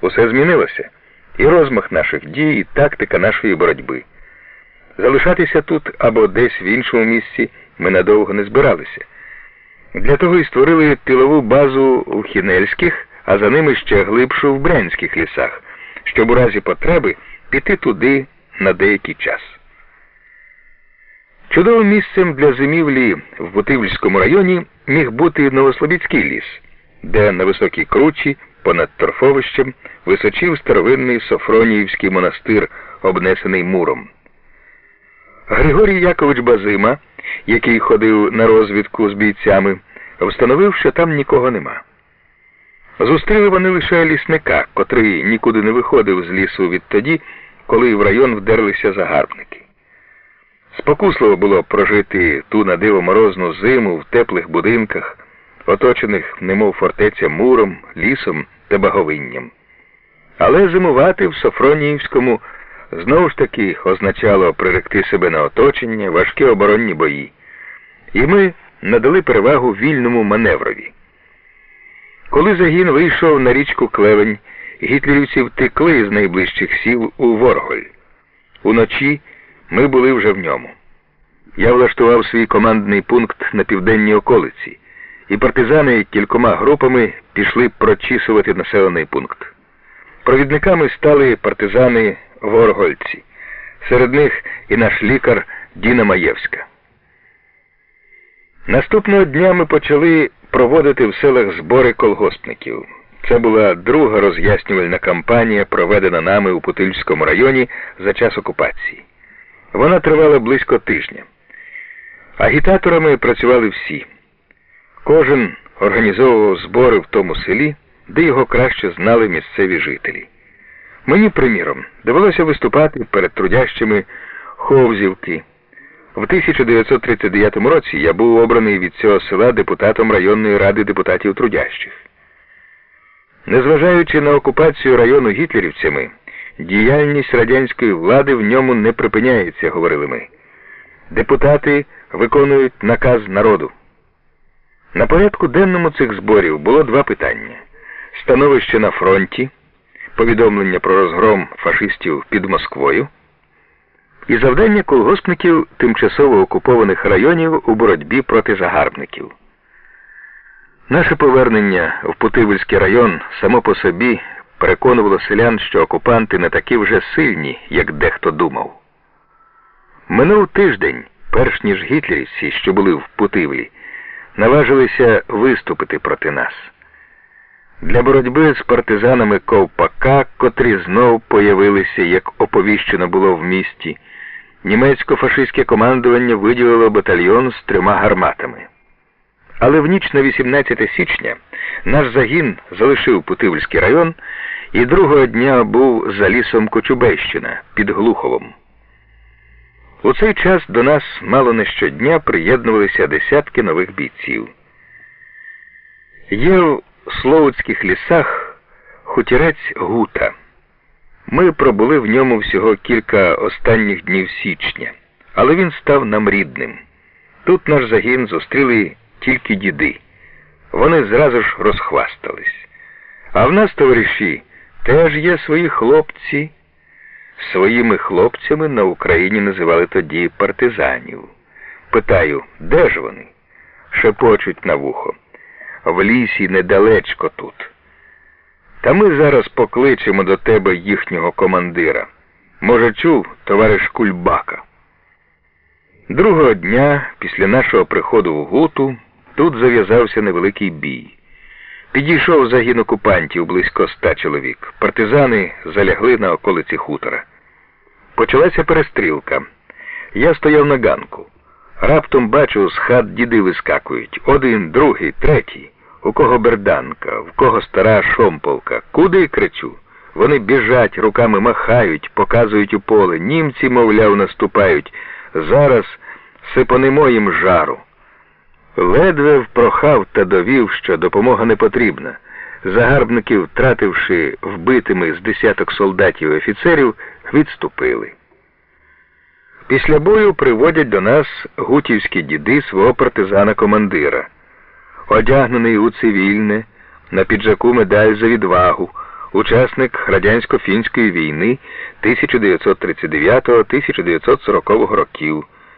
Усе змінилося. І розмах наших дій, і тактика нашої боротьби. Залишатися тут або десь в іншому місці ми надовго не збиралися. Для того і створили тилову базу у Хінельських, а за ними ще глибшу в Брянських лісах, щоб у разі потреби піти туди на деякий час. Чудовим місцем для зимівлі в Бутивльському районі міг бути Новослобідський ліс, де на високій кручі, понад торфовищем, височив старовинний Софроніївський монастир, обнесений муром. Григорій Якович Базима, який ходив на розвідку з бійцями, встановив, що там нікого нема. Зустріли вони лише лісника, котрий нікуди не виходив з лісу відтоді, коли в район вдерлися загарбники. Спокусливо було прожити ту на диво морозну зиму в теплих будинках, оточених, немов фортеця муром, лісом та баговинням. Але зимувати в Софроніївському знову ж таки означало приректи себе на оточення, важкі оборонні бої. І ми надали перевагу вільному маневрові. Коли загін вийшов на річку Клевень, гітлерівці втекли з найближчих сіл у Ворголь. Уночі ми були вже в ньому. Я влаштував свій командний пункт на південній околиці, і партизани кількома групами пішли прочісувати населений пункт. Провідниками стали партизани Воргольці, серед них і наш лікар Діна Маєвська. Наступного дня ми почали проводити в селах збори колгоспників. Це була друга роз'яснювальна кампанія, проведена нами у Путильському районі за час окупації. Вона тривала близько тижня. Агітаторами працювали всі. Кожен організовував збори в тому селі, де його краще знали місцеві жителі. Мені, приміром, довелося виступати перед трудящими Ховзівки. В 1939 році я був обраний від цього села депутатом районної ради депутатів трудящих. Незважаючи на окупацію району гітлерівцями, діяльність радянської влади в ньому не припиняється, говорили ми. Депутати виконують наказ народу. На порядку денному цих зборів було два питання: становище на фронті, повідомлення про розгром фашистів під Москвою і завдання колгоспників тимчасово окупованих районів у боротьбі проти загарбників. Наше повернення в Путивельський район само по собі переконувало селян, що окупанти не такі вже сильні, як дехто думав. Минув тиждень, перш ніж гітлерівці, що були в Путивлі, наважилися виступити проти нас. Для боротьби з партизанами Ковпака, котрі знов появилися, як оповіщено було в місті, німецько-фашистське командування виділило батальйон з трьома гарматами. Але в ніч на 18 січня наш загін залишив Путивльський район і другого дня був за лісом Кочубейщина під Глуховом. У цей час до нас мало не щодня приєднувалися десятки нових бійців. Є в Словуцьких лісах хутірець Гута. Ми пробули в ньому всього кілька останніх днів січня, але він став нам рідним. Тут наш загін зустріли тільки діди. Вони зразу ж розхвастались. А в нас, товариші, теж є свої хлопці. Своїми хлопцями на Україні називали тоді партизанів. Питаю, де ж вони? Шепочуть на вухо. В лісі недалечко тут. Та ми зараз покличемо до тебе їхнього командира. Може, чув, товариш Кульбака. Другого дня, після нашого приходу в Гуту, тут зав'язався невеликий бій. Підійшов загін окупантів близько ста чоловік. Партизани залягли на околиці хутора. Почалася перестрілка. Я стояв на ганку. Раптом бачу, з хат діди вискакують. Один, другий, третій. У кого берданка, в кого стара шомполка. Куди кричу? Вони біжать, руками махають, показують у поле. Німці, мовляв, наступають. Зараз сипанемо їм жару. Ледве впрохав та довів, що допомога не потрібна. Загарбники, втративши вбитими з десяток солдатів і офіцерів, відступили. Після бою приводять до нас гутівські діди свого партизана-командира. Одягнений у цивільне, на піджаку медаль за відвагу, учасник радянсько-фінської війни 1939-1940 років.